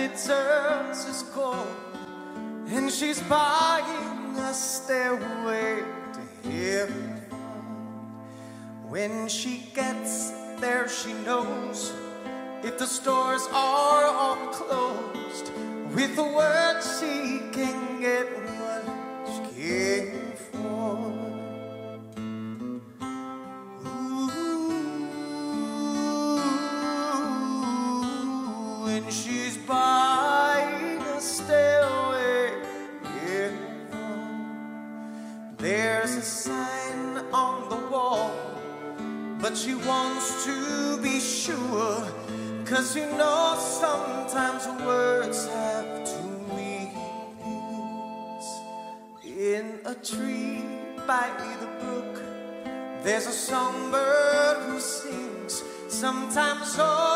it turns us cold And she's buying a stairway to heaven. When she gets there she knows If the storm Cause you know sometimes words have two meanings. In a tree by the brook, there's a songbird who sings. Sometimes all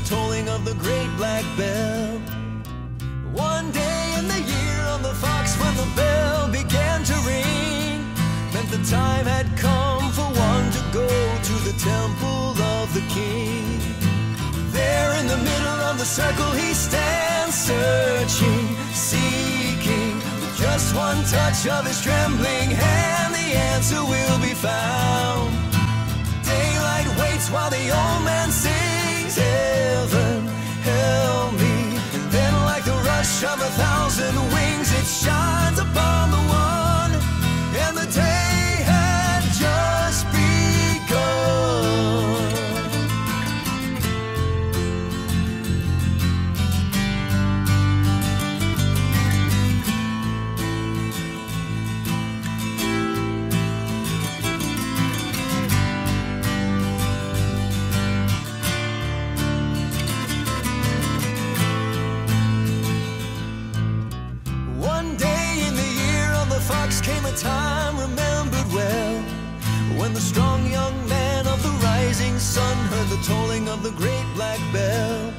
the tolling of the great black bell. One day in the year on the fox when the bell began to ring, meant the time had come for one to go to the temple of the king. There in the middle of the circle he stands, searching, seeking. With just one touch of his trembling hand, the answer will be found. Daylight waits while the old man heaven, help me. And then, like the rush of a thousand wings, it shines upon the one. The strong young man of the rising sun heard the tolling of the great black bell.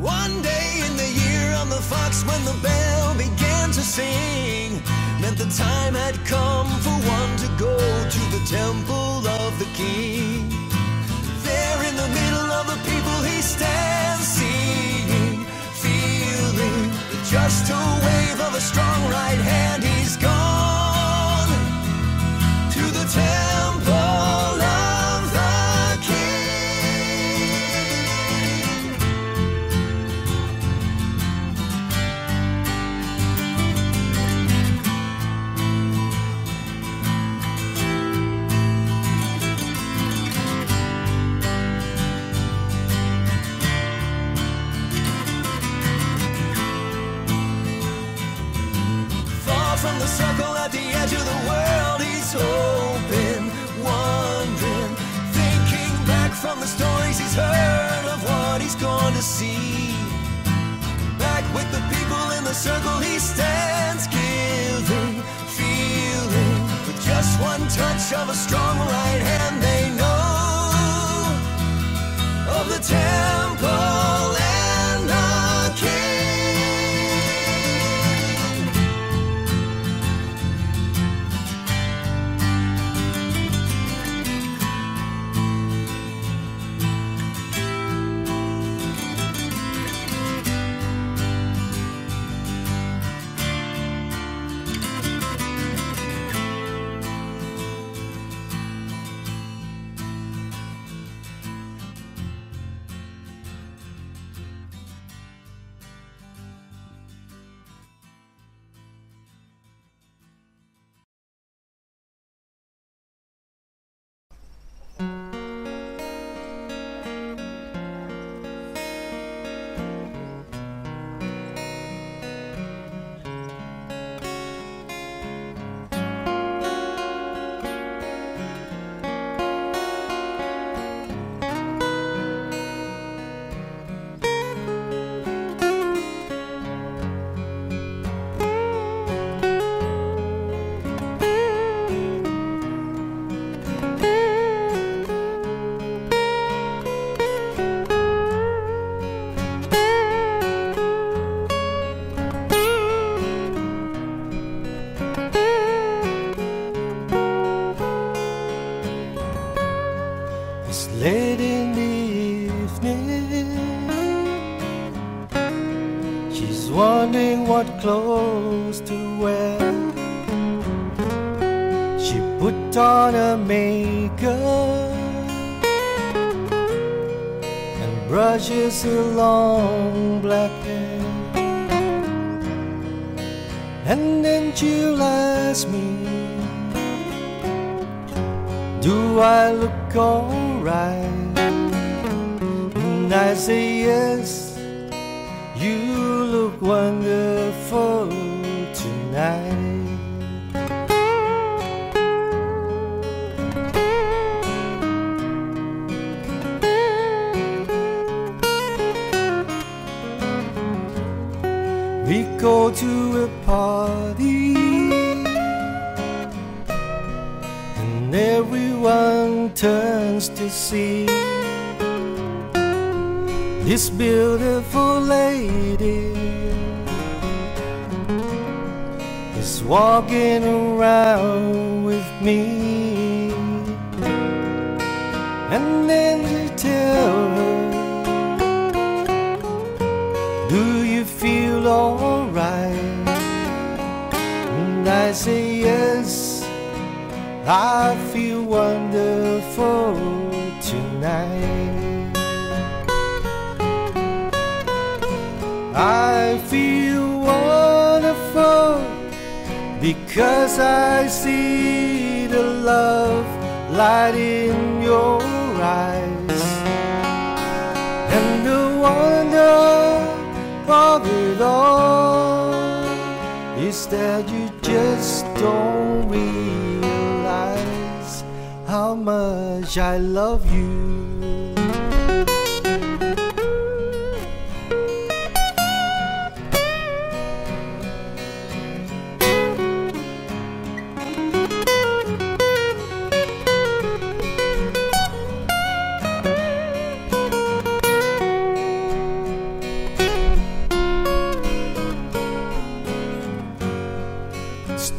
One day in the year on the fox, when the bell began to sing, meant the time had come for one to go to the temple of the king. There in the middle of the people he stands, singing, feeling just a wave of a strong right hand. He's gone hoping, wondering, thinking back from the stories he's heard of what he's going to see. Back with the people in the circle, he stands giving, feeling, with just one touch of a strong right hand, they know of the temple because I see the love light in your eyes and the wonder of it all is that you just don't realize how much I love you.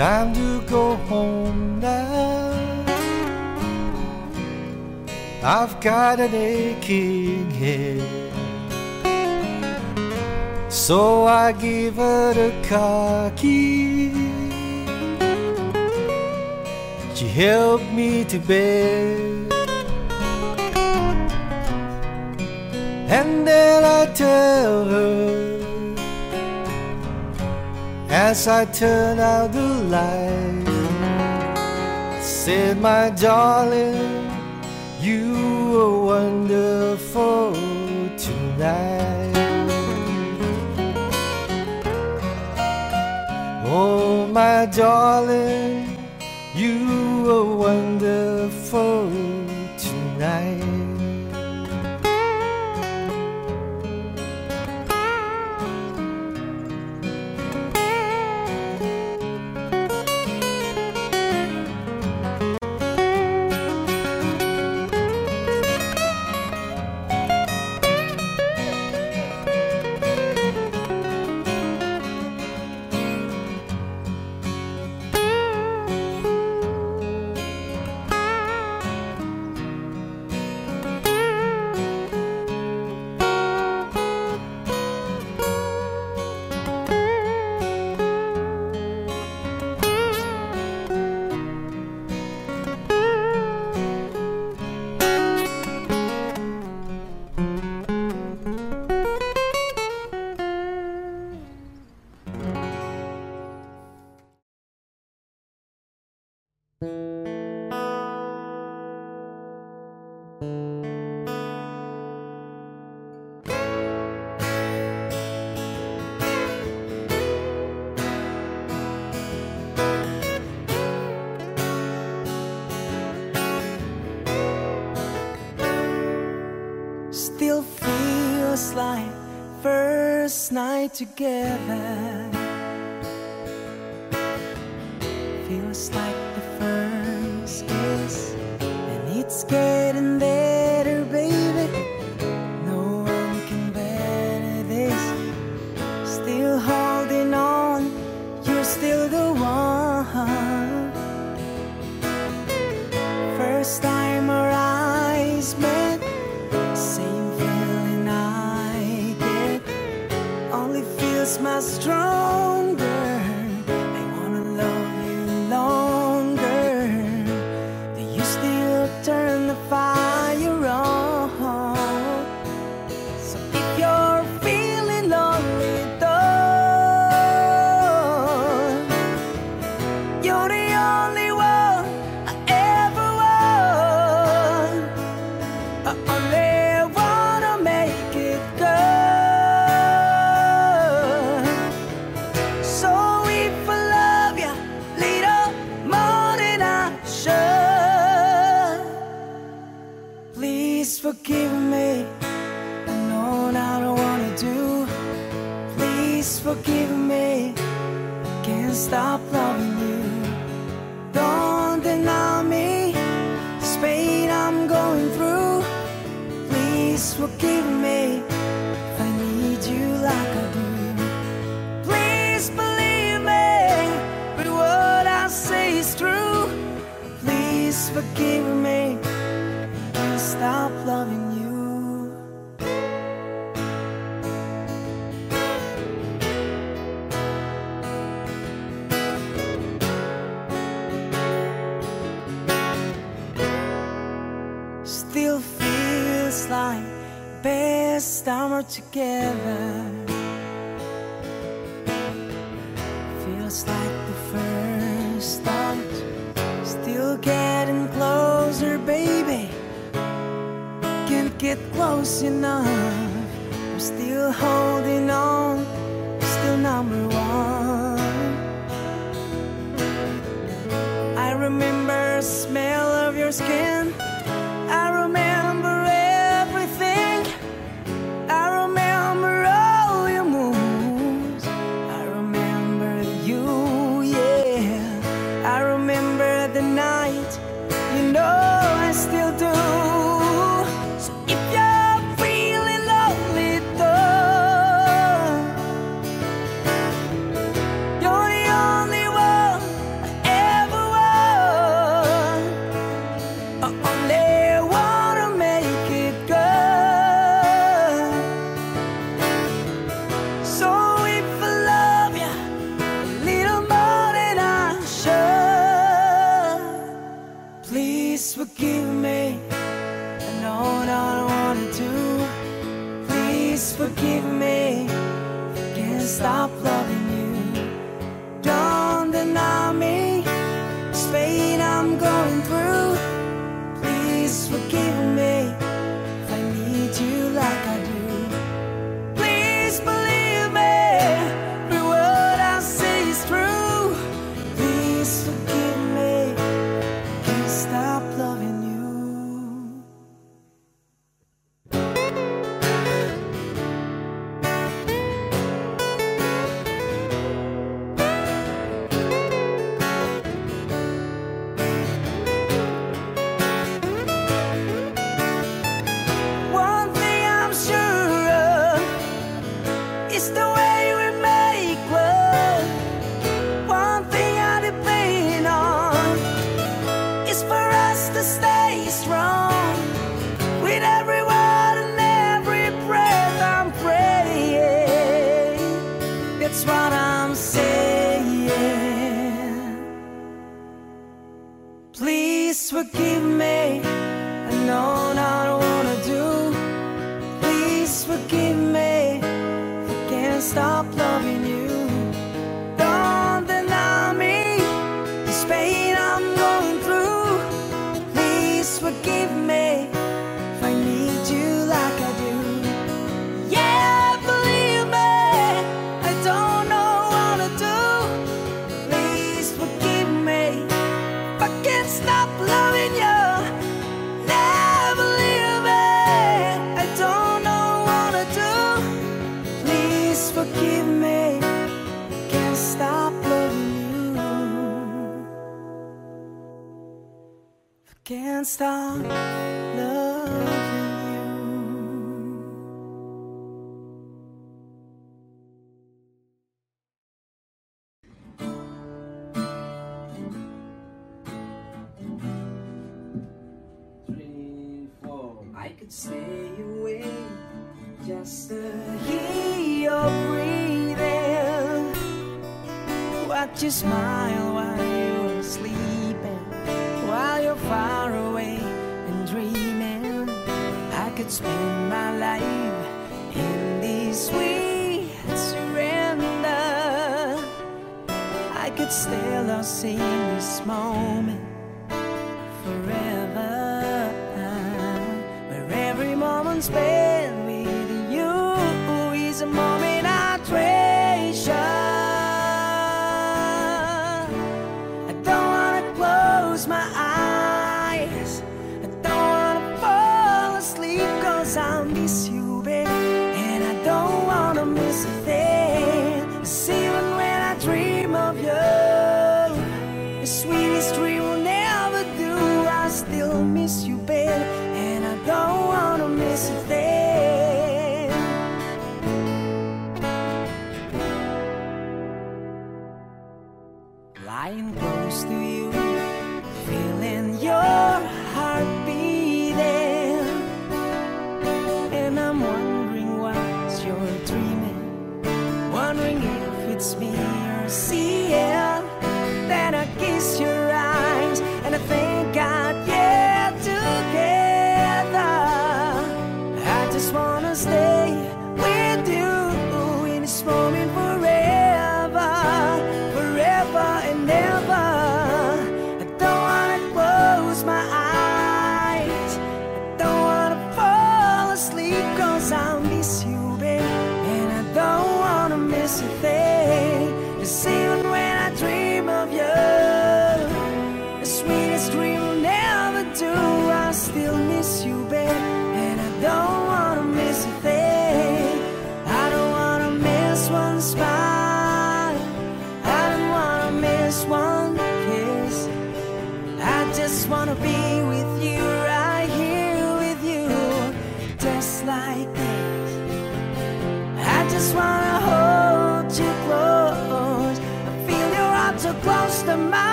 time to go home now. I've got an aching head, so I give her a car key. She helped me to bed, and then I tell her. As I turn out the light, I said, My darling, you were wonderful tonight. Oh, my darling, you were wonderful tonight. together. Feels like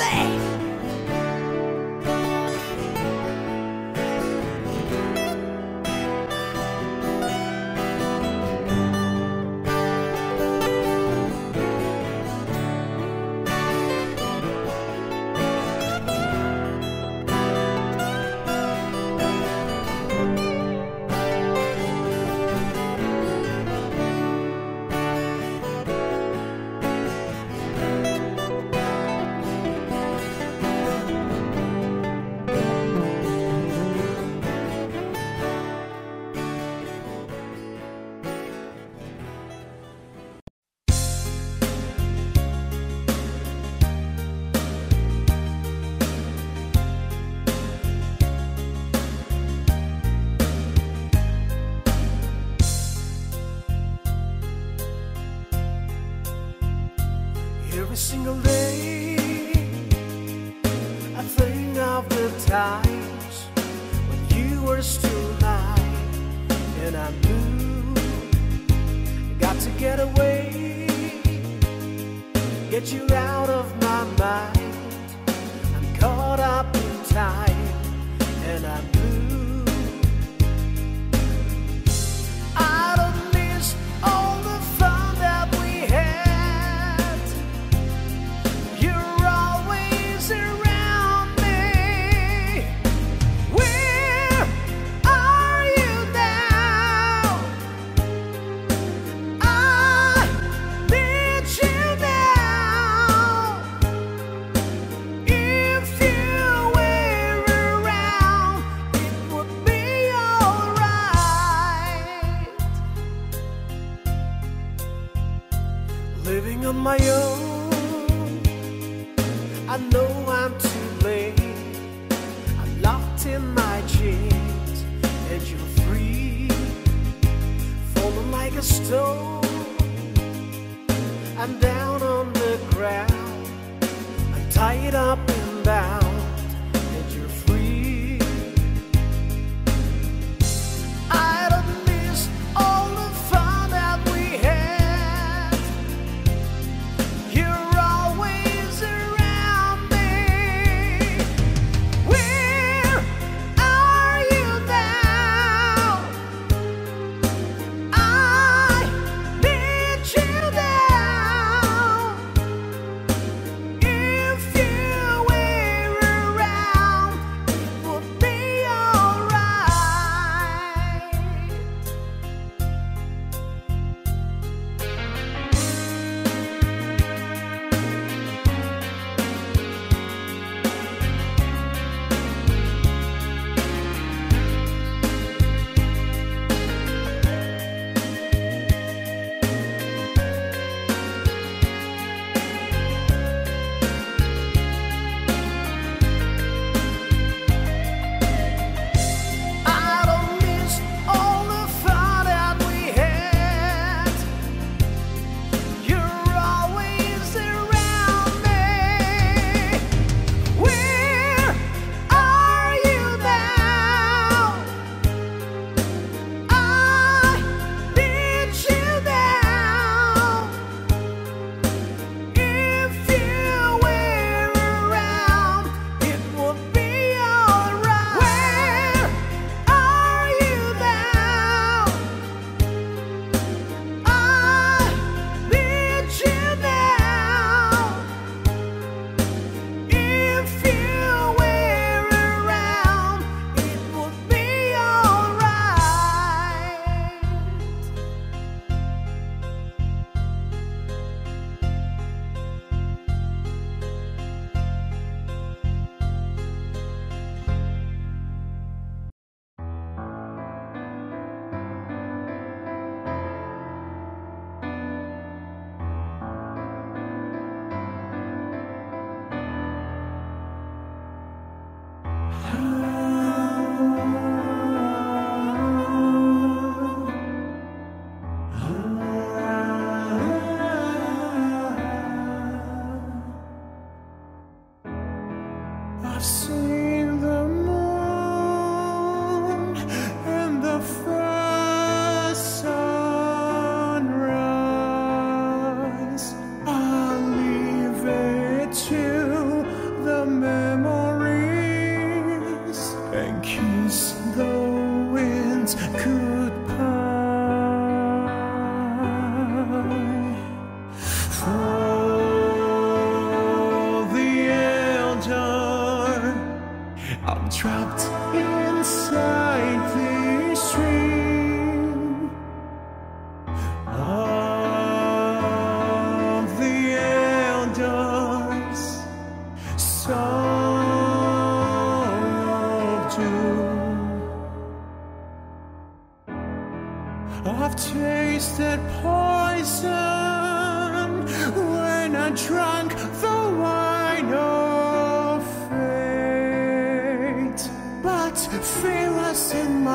thing.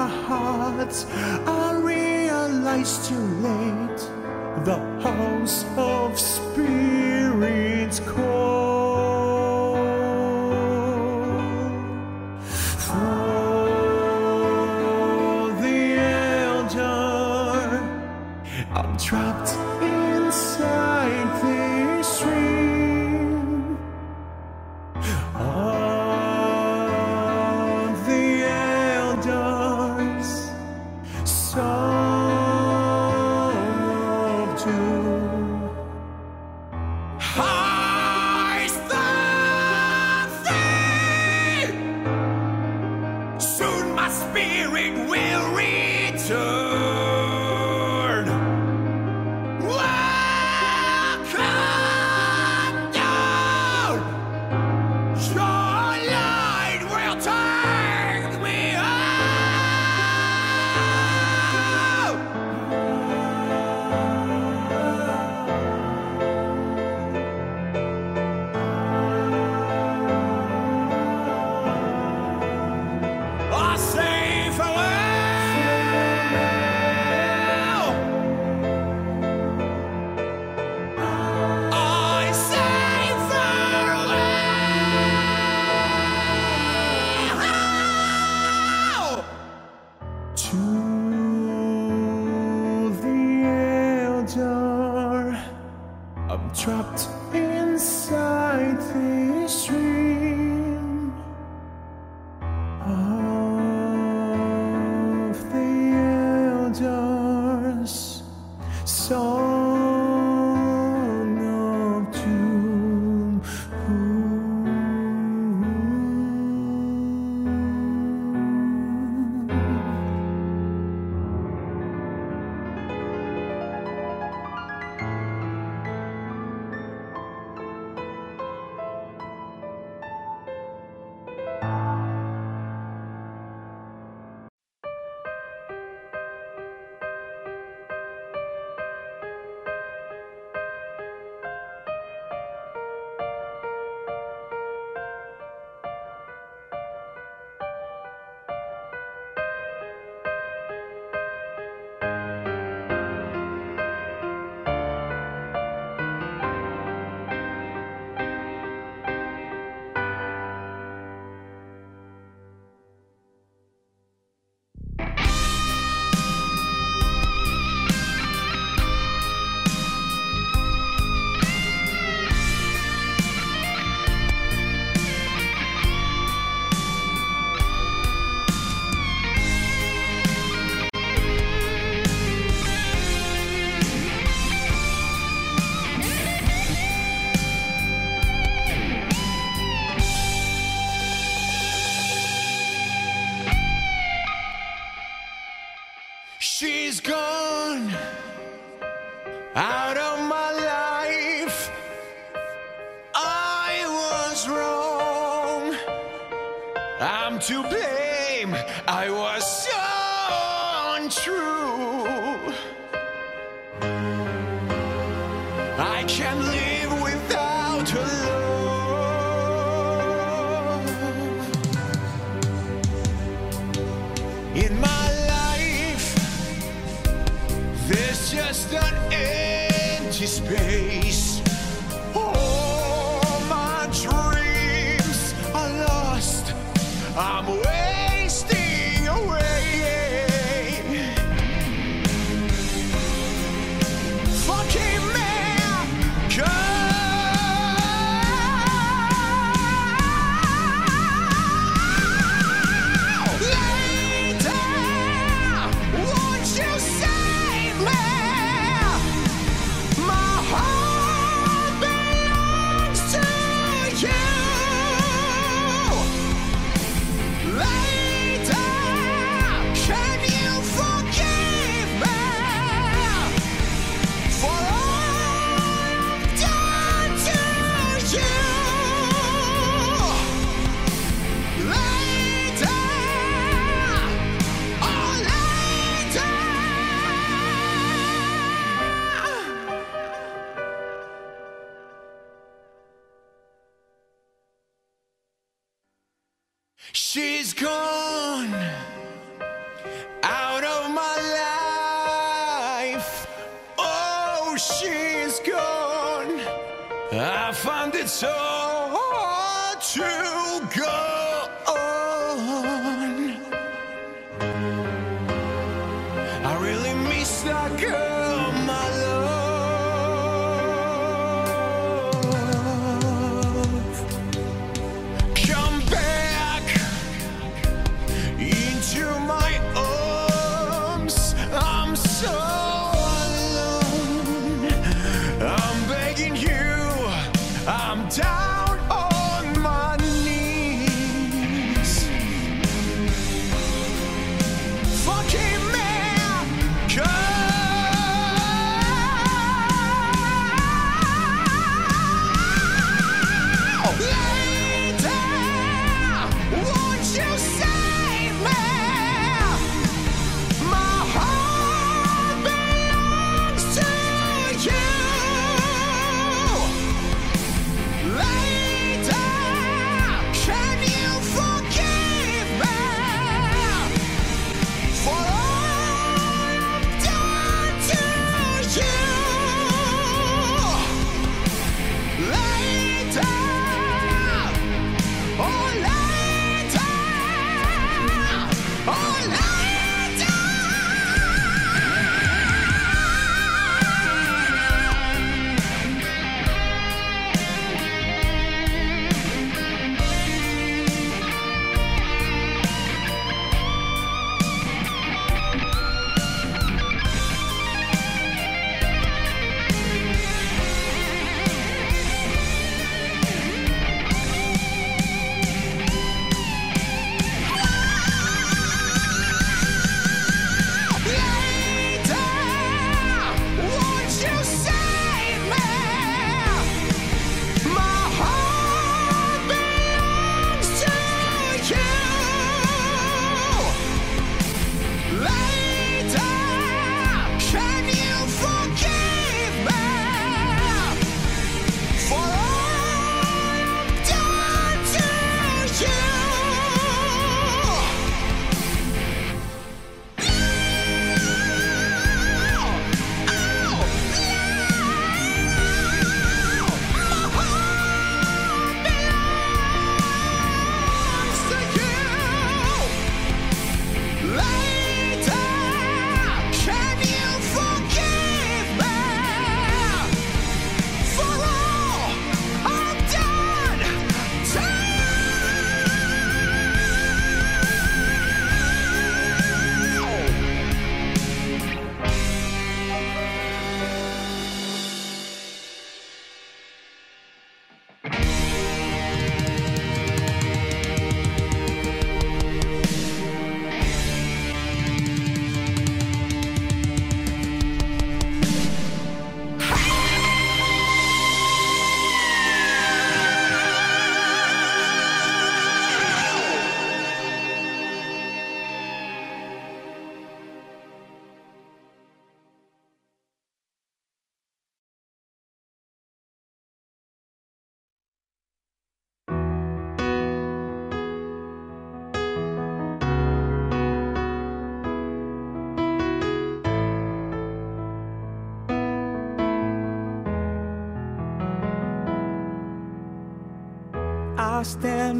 our hearts. I realized too late the house of spirits called.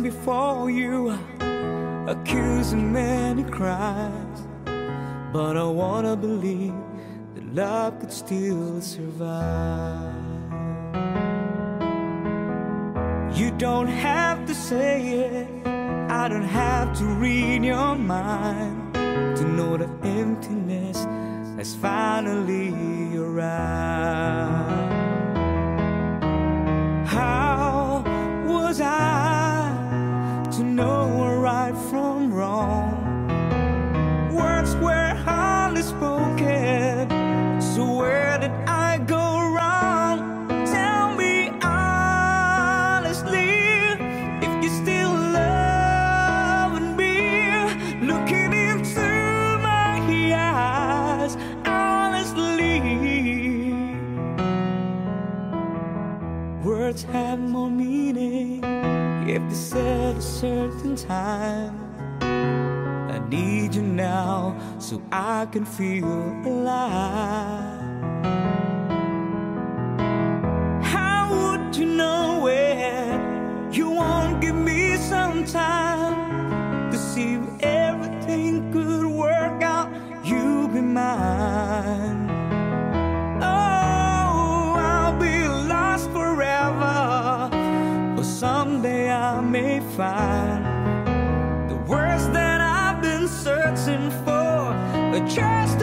before you, accusing many crimes. But I wanna believe that love could still survive. You don't have to say it, I don't have to read your mind to know that emptiness has finally arrived. How was I? words have more meaning if they said a certain time. I need you now so I can feel alive. How would you know it? You won't give me some time. find the words that I've been searching for. Just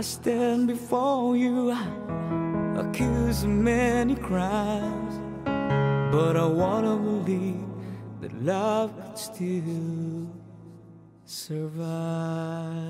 I stand before you, accused of many crimes, but I wanna believe that love could still survive.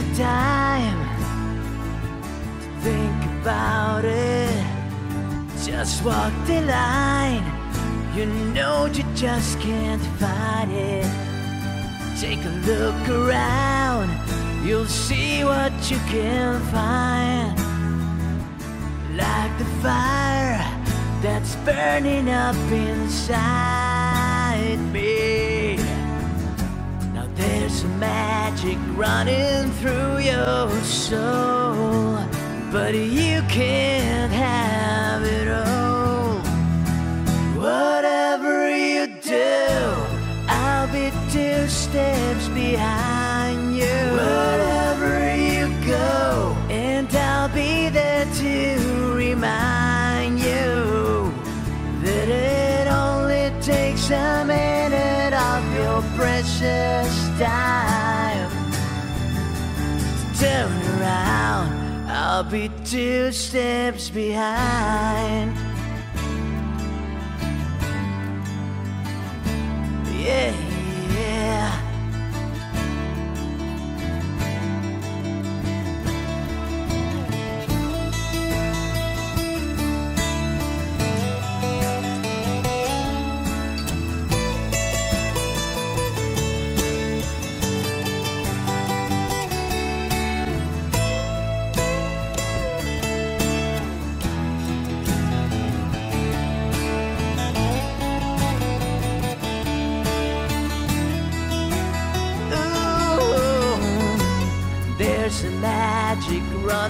the time to think about it. Just walk the line. You know you just can't fight it. Take a look around. You'll see what you can find. Like the fire that's burning up inside. magic running through your soul, but you can't have it all. Whatever you do, I'll be two steps behind you. Wherever you go, and I'll be there to remind you that it only takes a minute of your precious time around, I'll be two steps behind. Yeah, yeah.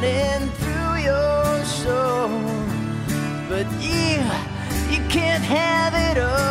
running through your soul. But you, you can't have it all.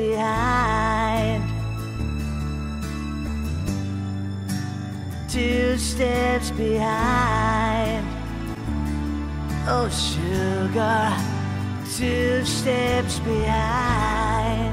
behind. Two steps behind. Oh, sugar, two steps behind.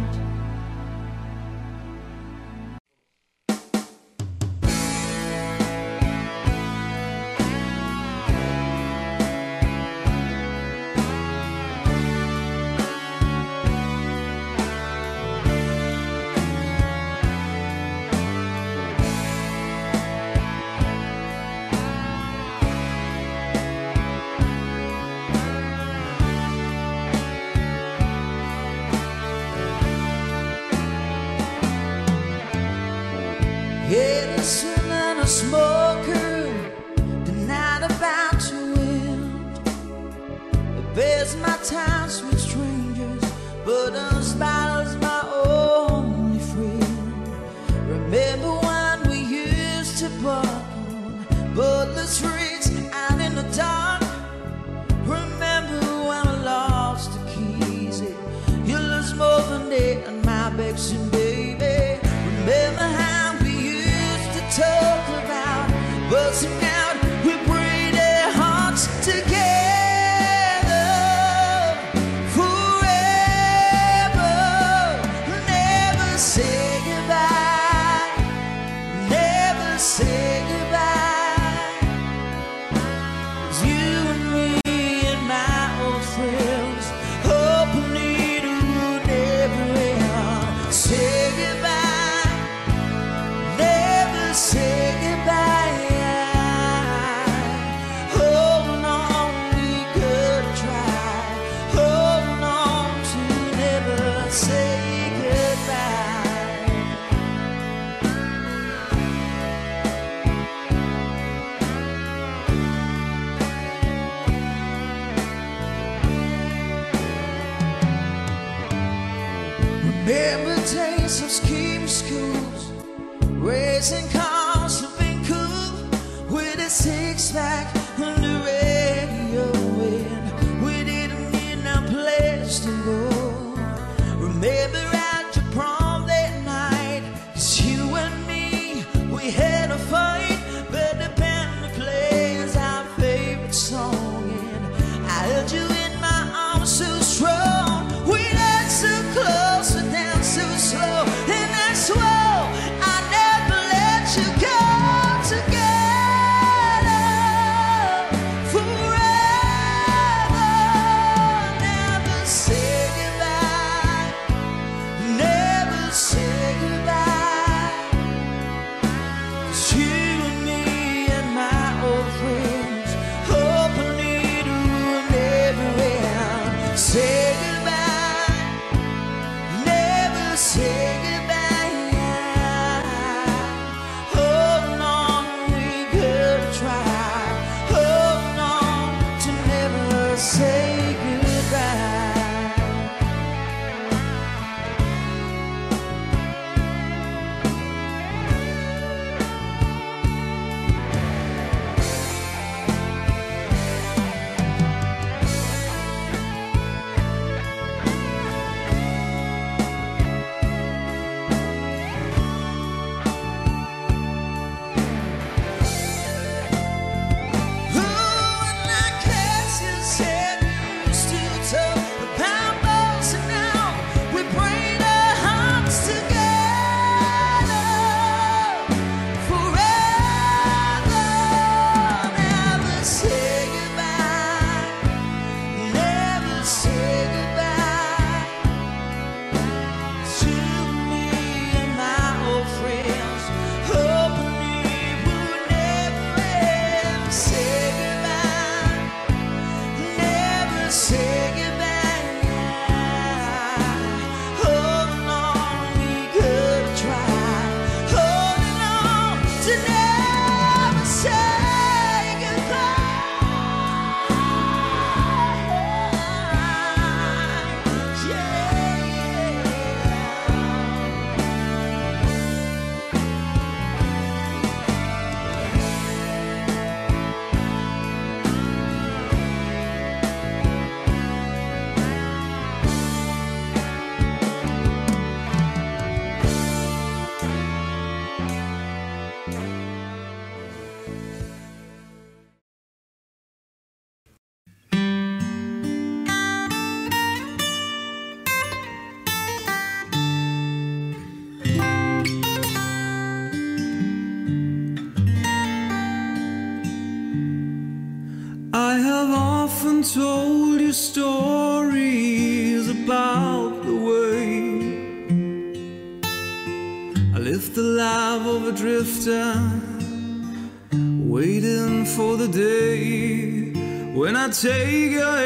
take your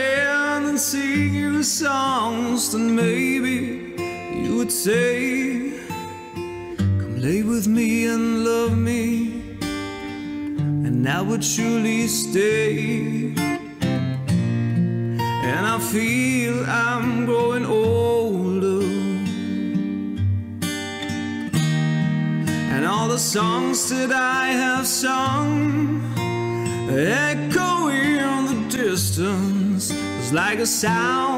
like a sound.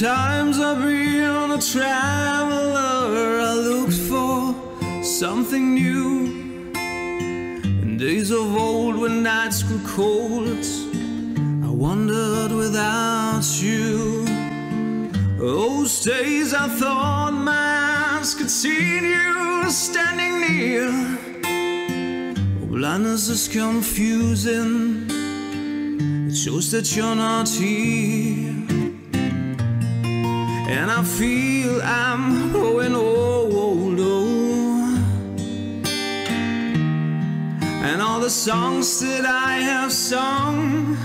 times I've been a traveler, I looked for something new. In days of old, when nights grew cold, I wandered without you. Those days I thought my eyes could see you standing near. Blindness is confusing, it shows that you're not here and I feel I'm growing old, And all the songs that I have sung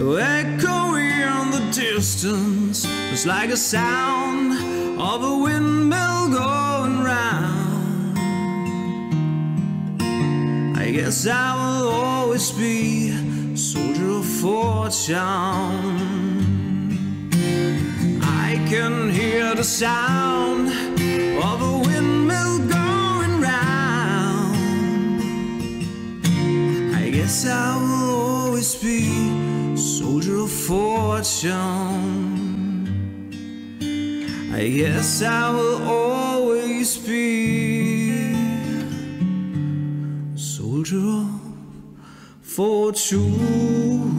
echo in the distance, just like a sound of a windmill going round. I guess I will always be a soldier of fortune can hear the sound of a windmill going round. I guess I will always be soldier of fortune. I guess I will always be soldier of fortune.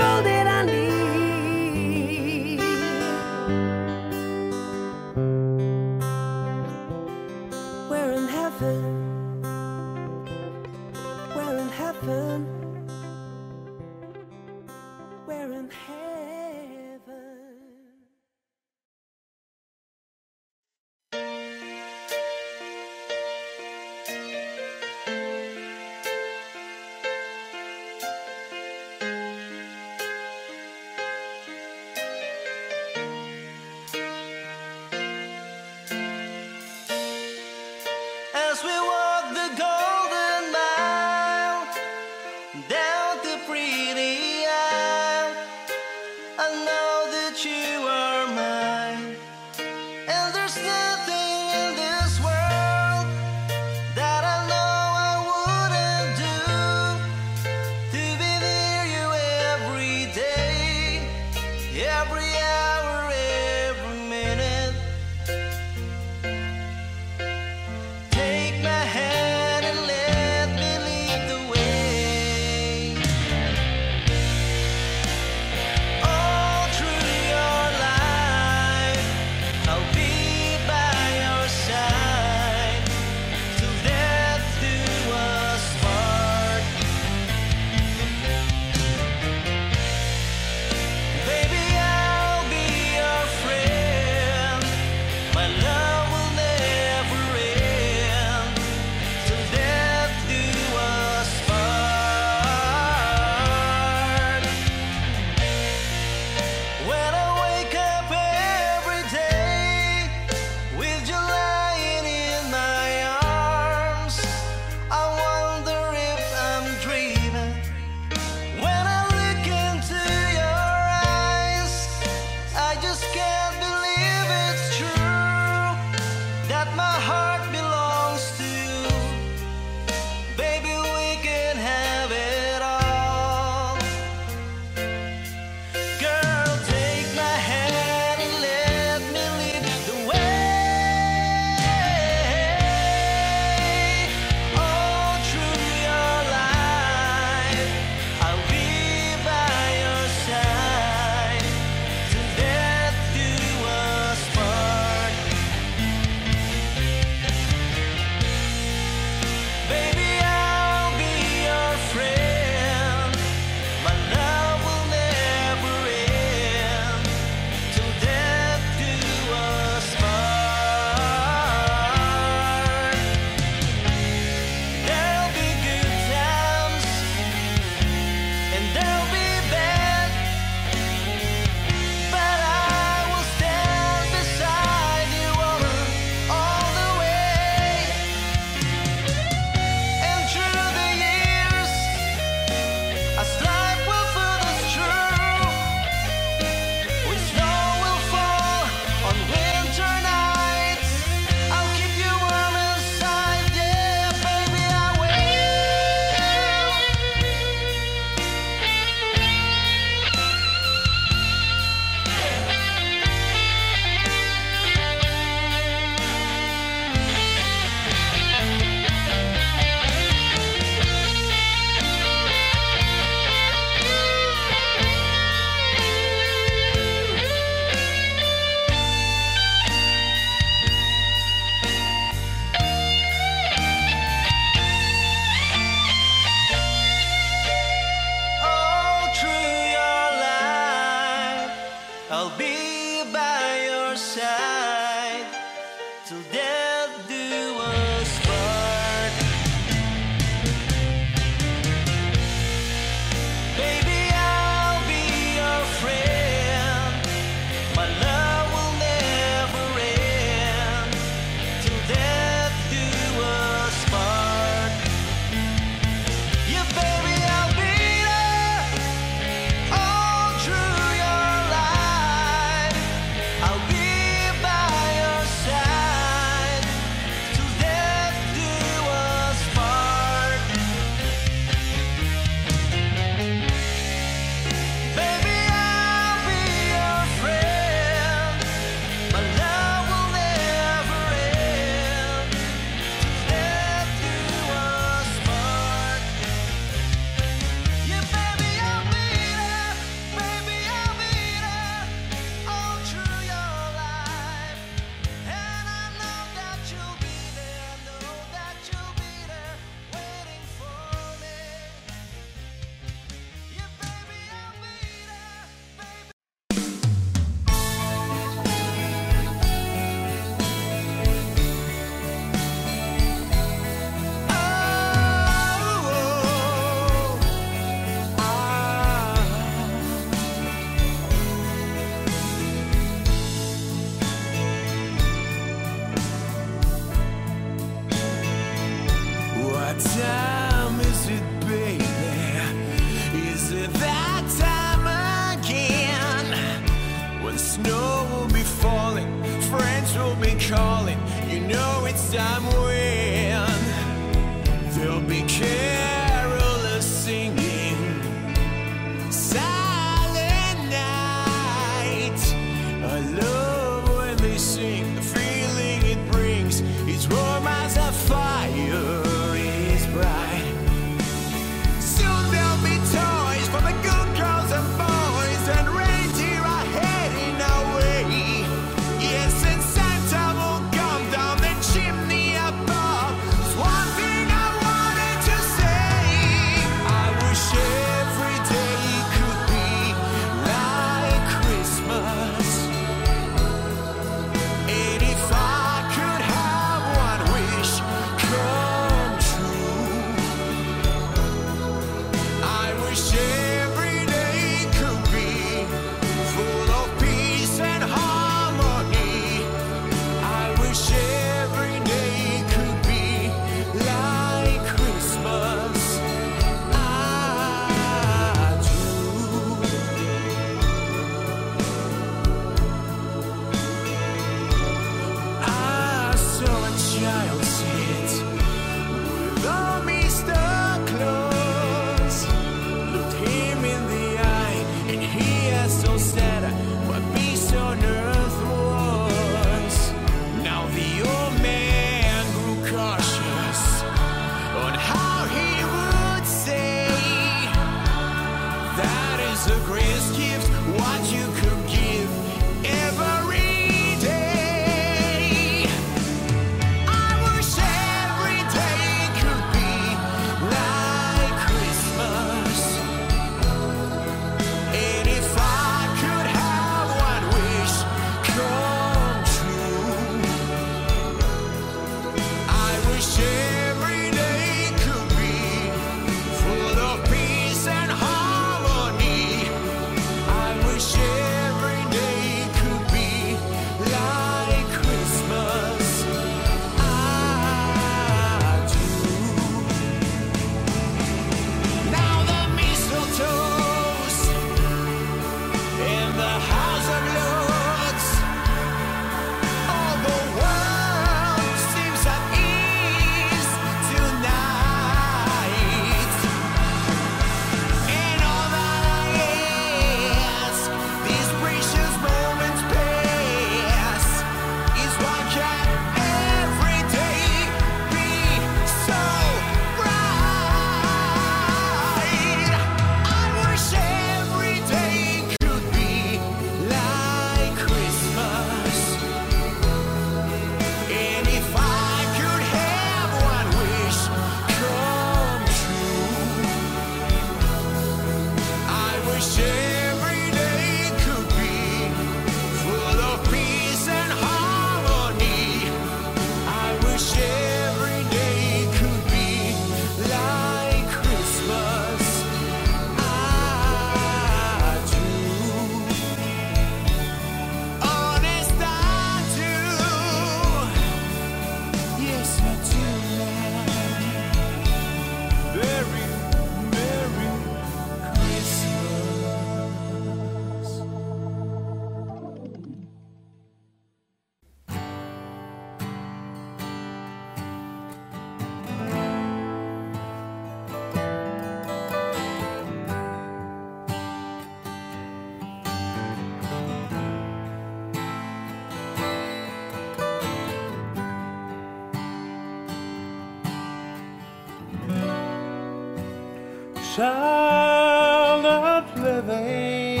Child of living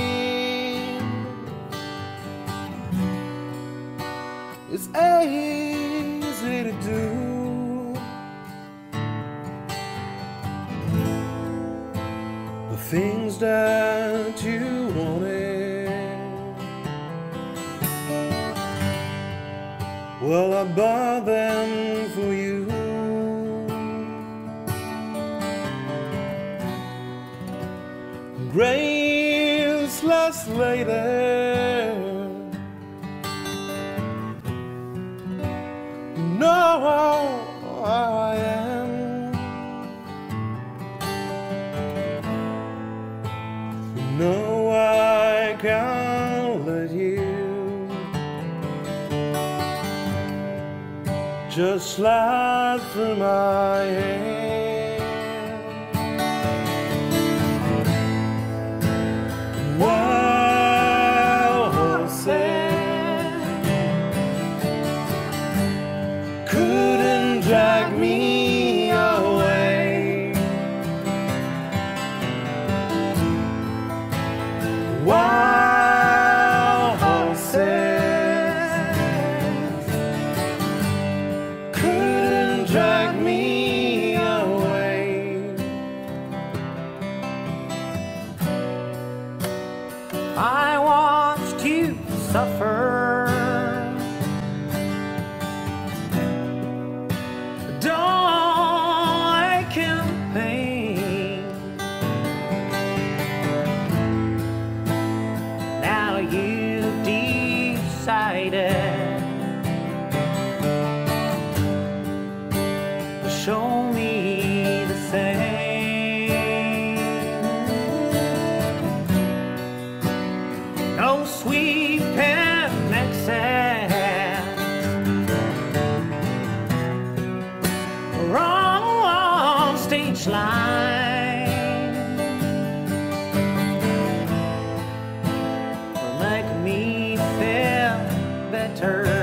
is easy better.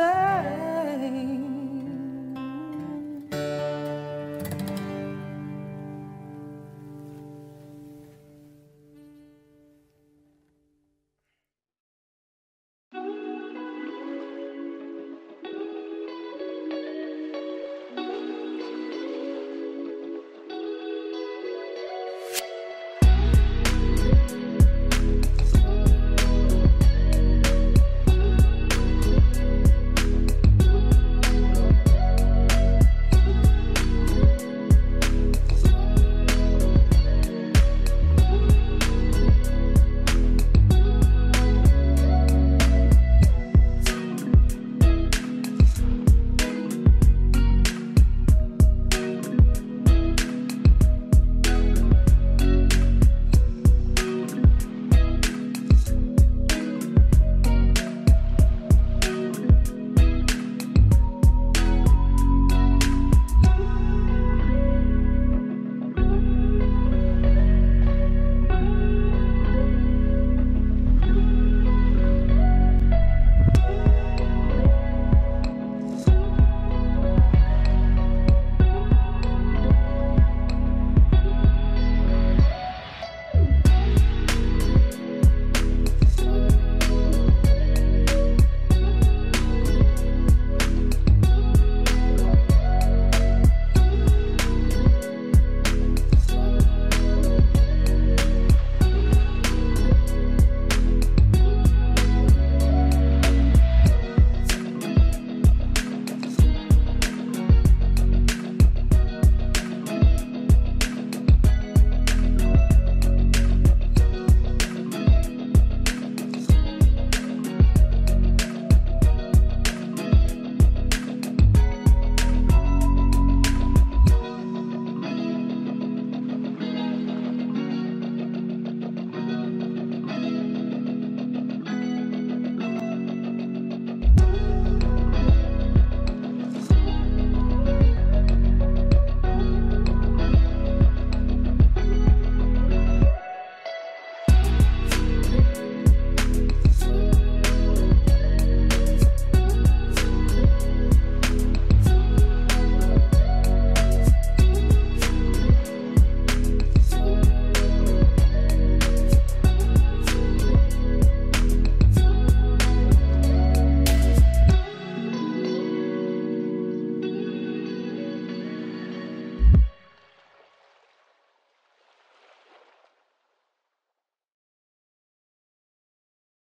down.